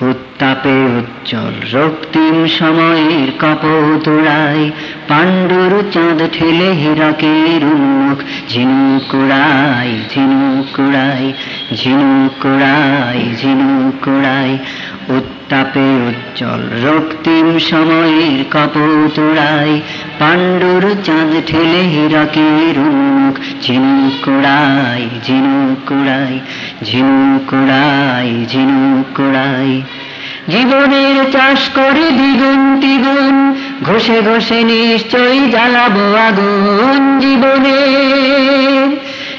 উত্তাপে উজ্জ্বল রক্তিম সময়ের কপোতড়ায় পাণ্ডুর চাঁদ ঠেলে হীরকের উন্মুখ ঝিনুকুড়াই ঝিনুকুড়াই ঝিনুকুড়াই ঝিনুকুড়াই উত্তাপে উজ্জ্বল রক্তিম সময়ের কপোতড়ায় পাণ্ডুর চাঁদ ঠেলে হীরকের উন্মুখ ঝিনুকুড়াই ঝিনুকুড়াই ঝিনুকুড়াই ঝিনুকুড়াই জীবনের চাষ করে দ্বিগুণ তিগুণ, ঘষে ঘষে নিশ্চয়ই জ্বালাবো আগুন। জীবনের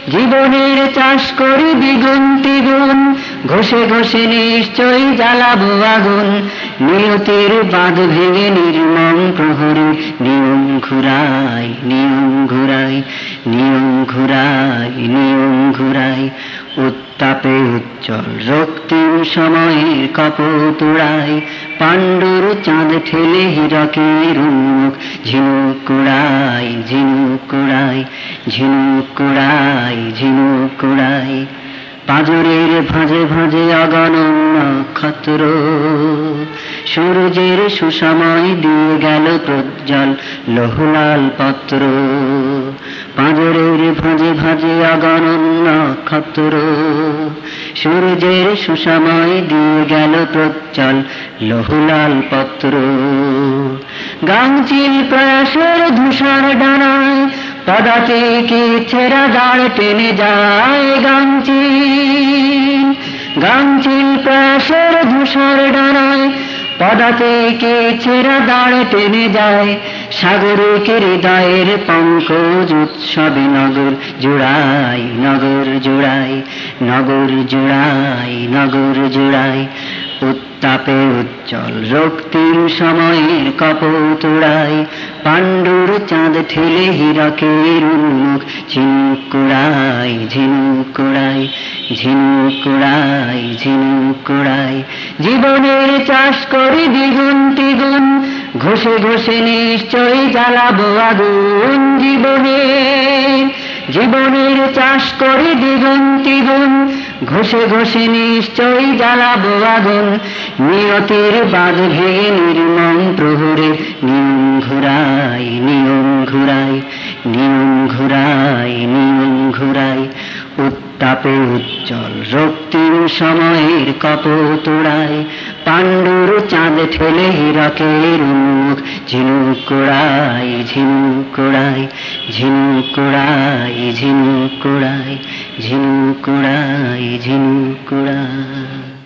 জীবনের চাষ করে দ্বিগুণ তিগুণ, ঘষে ঘষে নিশ্চয়ই জ্বালাবো আগুন। নিয়তির বাঁধ ভেঙে নির্মম প্রহরী নিয়ম ঘুরাই নিয়ম ঘুরাই নিয়ম ঘুরাই নিয়ম ঘুরাই উত্তাপে উজ্জ্বল রক্তিম সময়ের কপোতড়াই পাণ্ডুর চাঁদ ঠেলে হিরকের উন্মুখ ঝিনুকুড়াই ঝিনুকুড়াই ঝিনুকুড়াই ঝিনুকুড়াই পাঁজরের ভাঁজে ভাঁজে অগণন নক্ষত্র সূর্যের সুসময় দিয়ে গেল প্রজ্জ্বল লোহলাল পত্র। পাঁজরের ভাঁজে ভাঁজে অগণন নক্ষত্র। সূর্যের সুসময় দিয়ে গেল প্রজ্জ্বল লোহলাল পত্র। গাংচিল প্রয়াসের ধূসর ডানায় পদাতিকে ছেঁড়া দাঁড় টেনে যায় গাংচিল গাংচিল প্রয়াসের ধূসর ডানায় পদাতিকে ছেঁড়া দাঁড় টেনে যায়, সাগরে সাগরিক হৃদয়ের পঙ্কজ উৎসবে নগর জোড়াই নগর জোড়াই নগর জোড়াই, নগর জুড়াই উত্তাপে উজ্জ্বল রক্তিম সময়ের কপোতড়াই পাণ্ডুর চাঁদ ঠেলে হীরকের উন্মুখ ঝিনুকুড়াই ঝিনুকুড়াই ঝিনুকুড়াই ঝিনুকুড়াই জীবনের চাষ করে দ্বিগুণ তিগুণ, ঘষে ঘষে নিশ্চয়ই জ্বালাবো আগুন জীবনের জীবনের চাষ করে দ্বিগুণ তিগুণ ঘষে ঘষে নিশ্চয়ই জ্বালাবো আগুন। নিয়তির বাদ ভেঙে নির্মম প্রহরে নিয়ম ঘুরাই নিয়ম ঘুরাই নিয়ম ঘুরাই নিয়ম ঘুরাই। উত্তাপে উজ্জ্বল রক্তিম সময়ের কপোতড়ায় পাণ্ডুর চাঁদ ঠেলে হীরকের উন্মুখ ঝিনুকুড়াই ঝিনুকুড়াই ঝিনুকুড়াই ঝিনুকুড়াই ঝিনুকুড়াই ঝিনুকুড়াই